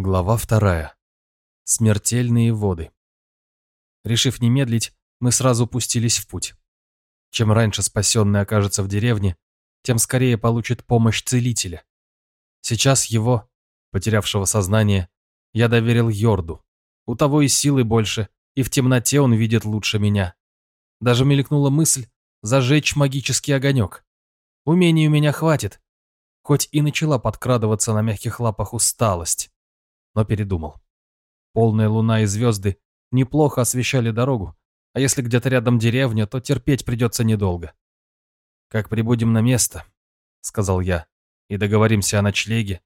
Глава вторая. Смертельные воды. Решив не медлить, мы сразу пустились в путь. Чем раньше спасенный окажется в деревне, тем скорее получит помощь целителя. Сейчас его, потерявшего сознание, я доверил Йорду. У того и силы больше, и в темноте он видит лучше меня. Даже мелькнула мысль зажечь магический огонек. Умений у меня хватит, хоть и начала подкрадываться на мягких лапах усталость но передумал. Полная луна и звезды неплохо освещали дорогу, а если где-то рядом деревня, то терпеть придется недолго. «Как прибудем на место», — сказал я, — «и договоримся о ночлеге.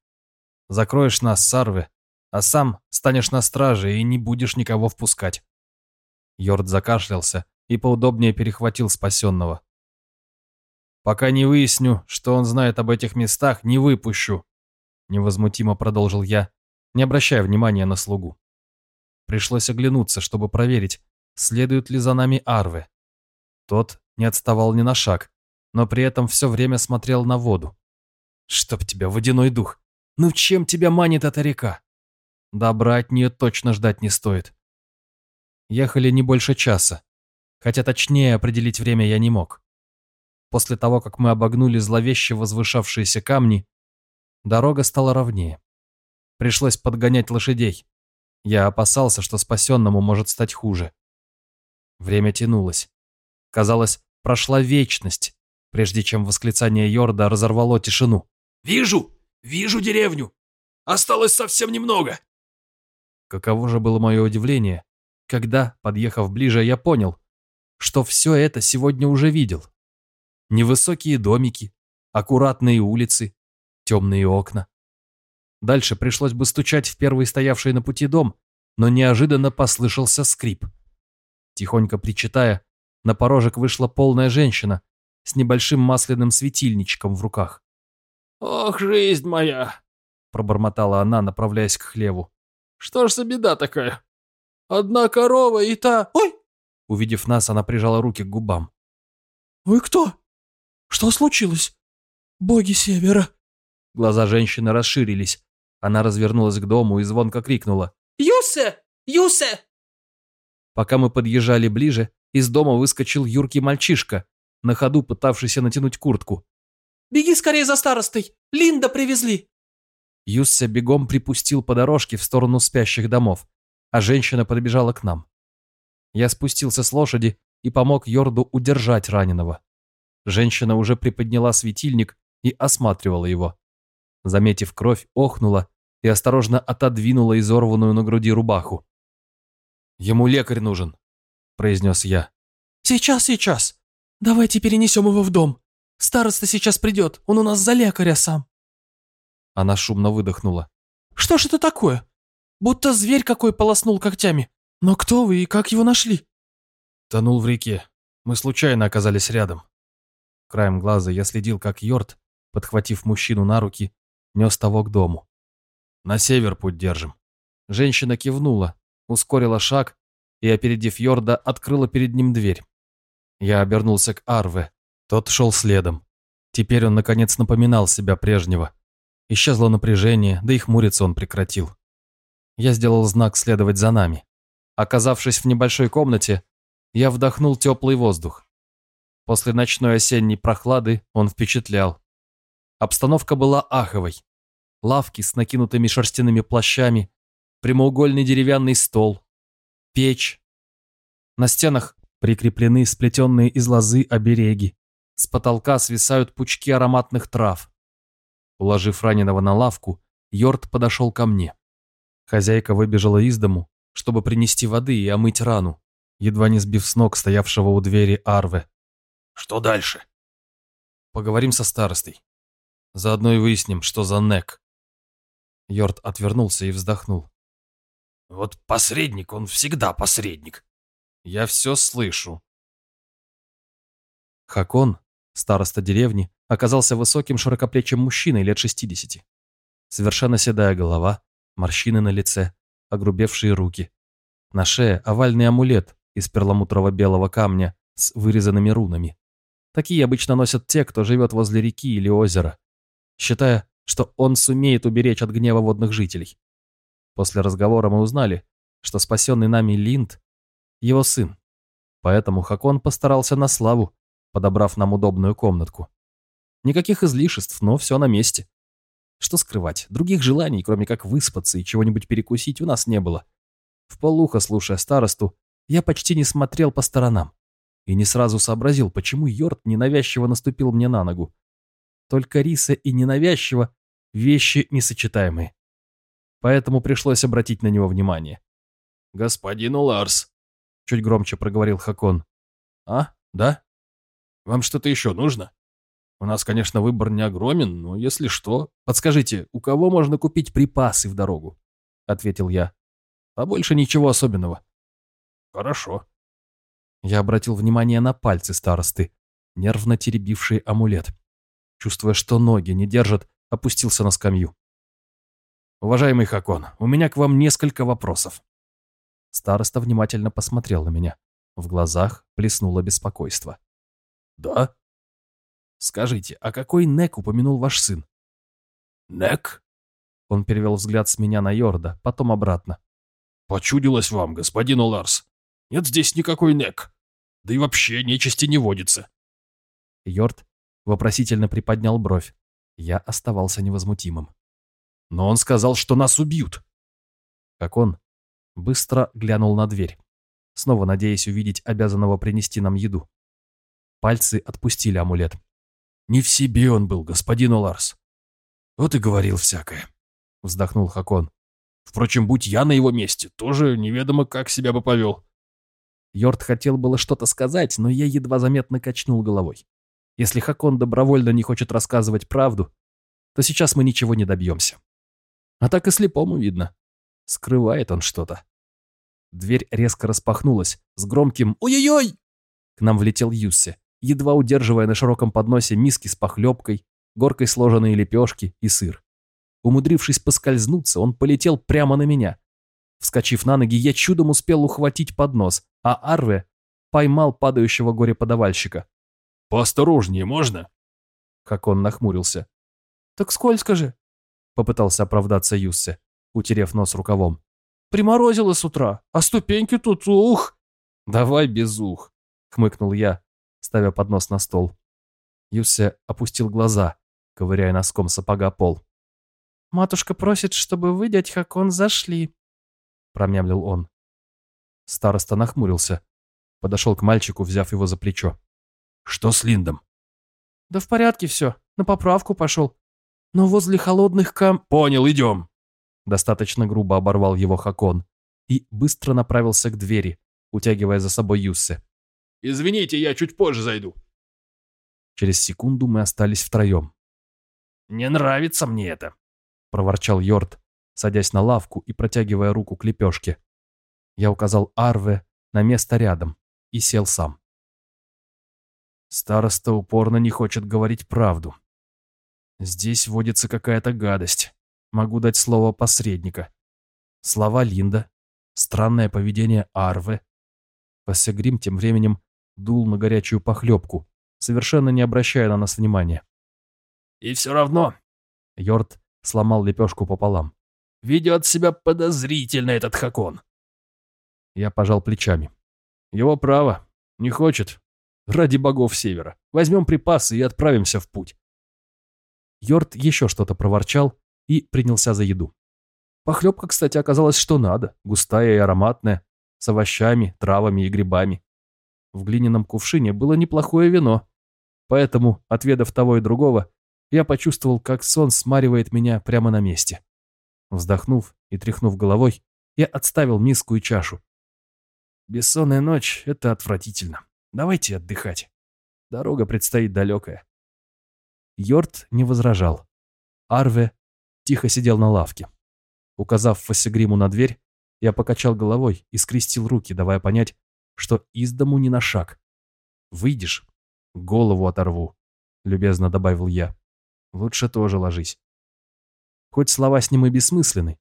Закроешь нас, Сарвы, а сам станешь на страже и не будешь никого впускать». Йорд закашлялся и поудобнее перехватил спасенного. «Пока не выясню, что он знает об этих местах, не выпущу», — невозмутимо продолжил я, не обращая внимания на слугу. Пришлось оглянуться, чтобы проверить, следуют ли за нами арвы. Тот не отставал ни на шаг, но при этом все время смотрел на воду. «Чтоб тебя, водяной дух! Ну чем тебя манит эта река?» Добра от нее точно ждать не стоит. Ехали не больше часа, хотя точнее определить время я не мог. После того, как мы обогнули зловеще возвышавшиеся камни, дорога стала ровнее. Пришлось подгонять лошадей. Я опасался, что спасенному может стать хуже. Время тянулось. Казалось, прошла вечность, прежде чем восклицание Йорда разорвало тишину. «Вижу! Вижу деревню! Осталось совсем немного!» Каково же было мое удивление, когда, подъехав ближе, я понял, что все это сегодня уже видел. Невысокие домики, аккуратные улицы, темные окна. Дальше пришлось бы стучать в первый стоявший на пути дом, но неожиданно послышался скрип. Тихонько причитая, на порожек вышла полная женщина с небольшим масляным светильничком в руках. «Ох, жизнь моя!» – пробормотала она, направляясь к хлеву. «Что ж за беда такая? Одна корова и та... Ой!» Увидев нас, она прижала руки к губам. «Вы кто? Что случилось? Боги Севера!» Глаза женщины расширились. Она развернулась к дому и звонко крикнула. «Юсе! Юсе!» Пока мы подъезжали ближе, из дома выскочил юркий мальчишка, на ходу пытавшийся натянуть куртку. «Беги скорее за старостой! Линда привезли!» Юссе бегом припустил по дорожке в сторону спящих домов, а женщина подбежала к нам. Я спустился с лошади и помог Йорду удержать раненого. Женщина уже приподняла светильник и осматривала его. Заметив кровь, охнула и осторожно отодвинула изорванную на груди рубаху. «Ему лекарь нужен», — произнес я. «Сейчас, сейчас. Давайте перенесем его в дом. Староста сейчас придет, он у нас за лекаря сам». Она шумно выдохнула. «Что ж это такое? Будто зверь какой полоснул когтями. Но кто вы и как его нашли?» Тонул в реке. Мы случайно оказались рядом. Краем глаза я следил, как Йорд, подхватив мужчину на руки, нес того к дому. На север путь держим. Женщина кивнула, ускорила шаг и, опередив Йорда, открыла перед ним дверь. Я обернулся к Арве. Тот шел следом. Теперь он, наконец, напоминал себя прежнего. Исчезло напряжение, да и хмуриться он прекратил. Я сделал знак следовать за нами. Оказавшись в небольшой комнате, я вдохнул теплый воздух. После ночной осенней прохлады он впечатлял. Обстановка была аховой. Лавки с накинутыми шерстяными плащами, прямоугольный деревянный стол, печь. На стенах прикреплены сплетенные из лозы обереги. С потолка свисают пучки ароматных трав. Уложив раненого на лавку, Йорд подошел ко мне. Хозяйка выбежала из дому, чтобы принести воды и омыть рану, едва не сбив с ног стоявшего у двери Арве. «Что дальше?» «Поговорим со старостой. Заодно и выясним, что за Нек. Йорд отвернулся и вздохнул. Вот посредник, он всегда посредник. Я все слышу. Хакон, староста деревни, оказался высоким широкоплечим мужчиной лет 60. Совершенно седая голова, морщины на лице, огрубевшие руки. На шее овальный амулет из перламутрово-белого камня с вырезанными рунами. Такие обычно носят те, кто живет возле реки или озера, считая, что он сумеет уберечь от гнева водных жителей. После разговора мы узнали, что спасенный нами Линд – его сын. Поэтому Хакон постарался на славу, подобрав нам удобную комнатку. Никаких излишеств, но все на месте. Что скрывать, других желаний, кроме как выспаться и чего-нибудь перекусить, у нас не было. В полухо, слушая старосту, я почти не смотрел по сторонам и не сразу сообразил, почему Йорд ненавязчиво наступил мне на ногу. Только риса и ненавязчиво – вещи несочетаемые. Поэтому пришлось обратить на него внимание. «Господин Уларс», — чуть громче проговорил Хакон. «А, да? Вам что-то еще нужно? У нас, конечно, выбор не огромен, но если что, подскажите, у кого можно купить припасы в дорогу?» — ответил я. «А больше ничего особенного». «Хорошо». Я обратил внимание на пальцы старосты, нервно теребившие амулет. Чувствуя, что ноги не держат, опустился на скамью. «Уважаемый Хакон, у меня к вам несколько вопросов». Староста внимательно посмотрел на меня. В глазах плеснуло беспокойство. «Да?» «Скажите, а какой Нек упомянул ваш сын?» «Нек?» Он перевел взгляд с меня на Йорда, потом обратно. «Почудилось вам, господин Оларс. Нет здесь никакой Нек. Да и вообще нечисти не водится». Йорд вопросительно приподнял бровь. Я оставался невозмутимым. Но он сказал, что нас убьют. Как он? Быстро глянул на дверь, снова надеясь увидеть обязанного принести нам еду. Пальцы отпустили амулет. Не в себе он был, господин Оларс. Вот и говорил всякое. Вздохнул Хакон. Впрочем, будь я на его месте, тоже неведомо, как себя бы повел. Йорд хотел было что-то сказать, но я едва заметно качнул головой. Если Хакон добровольно не хочет рассказывать правду, то сейчас мы ничего не добьемся. А так и слепому видно. Скрывает он что-то. Дверь резко распахнулась с громким «Ой-ой-ой!» К нам влетел Юссе, едва удерживая на широком подносе миски с похлебкой, горкой сложенные лепешки и сыр. Умудрившись поскользнуться, он полетел прямо на меня. Вскочив на ноги, я чудом успел ухватить поднос, а Арве поймал падающего горе-подавальщика. «Поосторожнее можно?» Как он нахмурился. «Так скользко же!» Попытался оправдаться Юссе, утерев нос рукавом. «Приморозило с утра, а ступеньки тут, ух!» «Давай без ух!» — хмыкнул я, ставя поднос на стол. Юссе опустил глаза, ковыряя носком сапога пол. «Матушка просит, чтобы вы, дядь Хакон, зашли», — промямлил он. Староста нахмурился, подошел к мальчику, взяв его за плечо. «Что с Линдом?» «Да в порядке все, на поправку пошел. Но возле холодных кам... Понял, идем. Достаточно грубо оборвал его Хакон и быстро направился к двери, утягивая за собой Юссе. Извините, я чуть позже зайду. Через секунду мы остались втроем. «Не нравится мне это», — проворчал Йорд, садясь на лавку и протягивая руку к лепешке. Я указал Арве на место рядом и сел сам. Староста упорно не хочет говорить правду. Здесь водится какая-то гадость. Могу дать слово посредника. Слова Линда, странное поведение Арвы. Пассегрим тем временем дул на горячую похлебку, совершенно не обращая на нас внимания. «И все равно...» Йорд сломал лепешку пополам. «Ведет себя подозрительно этот Хакон». Я пожал плечами. «Его право. Не хочет. Ради богов Севера. Возьмем припасы и отправимся в путь. Йорд еще что-то проворчал и принялся за еду. Похлебка, кстати, оказалась что надо, густая и ароматная, с овощами, травами и грибами. В глиняном кувшине было неплохое вино, поэтому, отведав того и другого, я почувствовал, как сон смаривает меня прямо на месте. Вздохнув и тряхнув головой, я отставил миску и чашу. Бессонная ночь — это отвратительно. Давайте отдыхать. Дорога предстоит далекая. Йорд не возражал. Арве тихо сидел на лавке. Указав Фассегриму на дверь, я покачал головой и скрестил руки, давая понять, что из дому не на шаг. «Выйдешь, голову оторву», — любезно добавил я. «Лучше тоже ложись». Хоть слова с ним и бессмысленны,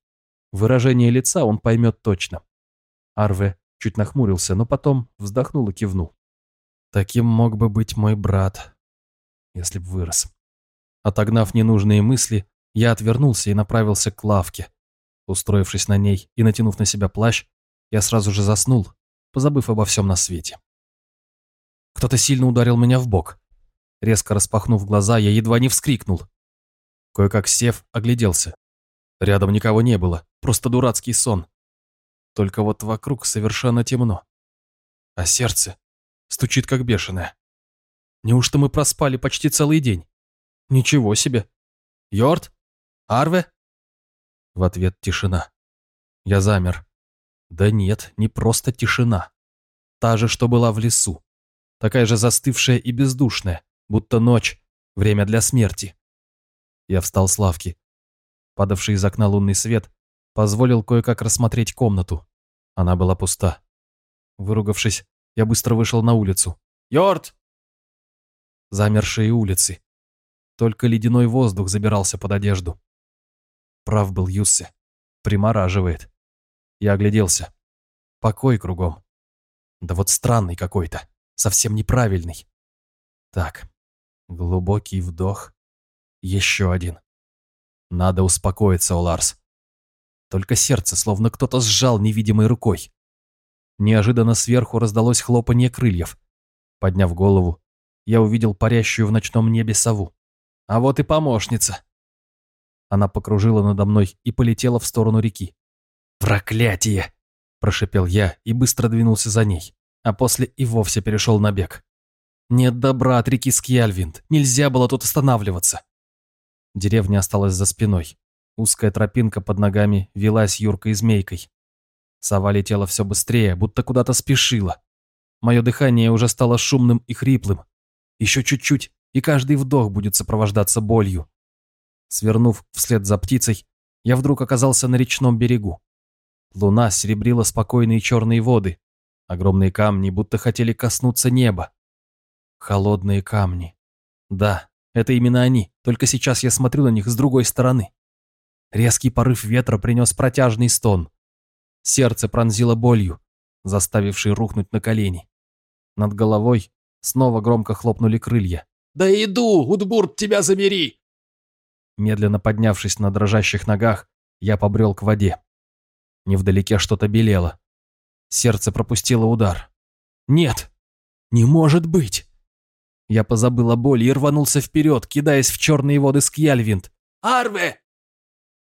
выражение лица он поймет точно. Арве чуть нахмурился, но потом вздохнул и кивнул. Таким мог бы быть мой брат, если б вырос. Отогнав ненужные мысли, я отвернулся и направился к лавке. Устроившись на ней и натянув на себя плащ, я сразу же заснул, позабыв обо всем на свете. Кто-то сильно ударил меня в бок. Резко распахнув глаза, я едва не вскрикнул. Кое-как сев, огляделся. Рядом никого не было, просто дурацкий сон. Только вот вокруг совершенно темно. А сердце стучит как бешеное. Неужто мы проспали почти целый день? Ничего себе. Йорд? Арве? В ответ тишина. Я замер. Да нет, не просто тишина. Та же, что была в лесу. Такая же застывшая и бездушная, будто ночь, время для смерти. Я встал с лавки. Падавший из окна лунный свет позволил кое-как рассмотреть комнату. Она была пуста. Выругавшись, я быстро вышел на улицу. «Йорд!» Замершие улицы. Только ледяной воздух забирался под одежду. Прав был Юссе. Примораживает. Я огляделся. Покой кругом. Да вот странный какой-то. Совсем неправильный. Так, глубокий вдох. Еще один. Надо успокоиться, Оларс. Только сердце словно кто-то сжал невидимой рукой. Неожиданно сверху раздалось хлопанье крыльев. Подняв голову, я увидел парящую в ночном небе сову. А вот и помощница. Она покружила надо мной и полетела в сторону реки. «Проклятие!» – прошипел я и быстро двинулся за ней, а после и вовсе перешел на бег. Нет добра от реки Скьяльвинд, нельзя было тут останавливаться. Деревня осталась за спиной. Узкая тропинка под ногами велась юркой змейкой. Сова летела все быстрее, будто куда-то спешила. Мое дыхание уже стало шумным и хриплым. Еще чуть-чуть, и каждый вдох будет сопровождаться болью. Свернув вслед за птицей, я вдруг оказался на речном берегу. Луна серебрила спокойные черные воды. Огромные камни будто хотели коснуться неба. Холодные камни. Да, это именно они, только сейчас я смотрю на них с другой стороны. Резкий порыв ветра принес протяжный стон. Сердце пронзило болью, заставившей рухнуть на колени. Над головой снова громко хлопнули крылья. «Да иду, Удбурт, тебя забери!» Медленно поднявшись на дрожащих ногах, я побрел к воде. Невдалеке что-то белело. Сердце пропустило удар. «Нет! Не может быть!» Я позабыл о боли и рванулся вперед, кидаясь в черные воды Скьяльвинд. «Арве!»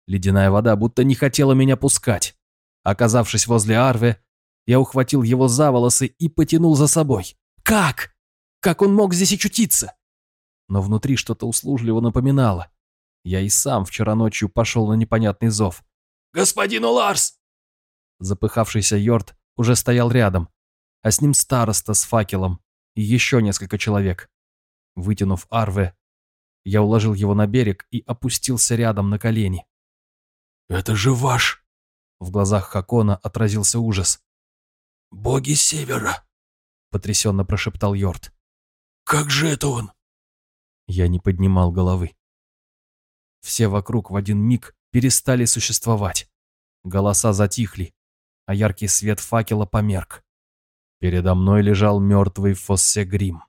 Ледяная вода будто не хотела меня пускать. Оказавшись возле Арве, я ухватил его за волосы и потянул за собой. Как? Как он мог здесь очутиться? Но внутри что-то услужливо напоминало. Я и сам вчера ночью пошел на непонятный зов. «Господин Уларс!» Запыхавшийся Йорд уже стоял рядом, а с ним староста с факелом и еще несколько человек. Вытянув Арве, я уложил его на берег и опустился рядом на колени. «Это же ваш!» В глазах Хакона отразился ужас. «Боги Севера!» Потрясенно прошептал Йорд. «Как же это он?» Я не поднимал головы. Все вокруг в один миг перестали существовать. Голоса затихли, а яркий свет факела померк. Передо мной лежал мертвый Фоссегрим.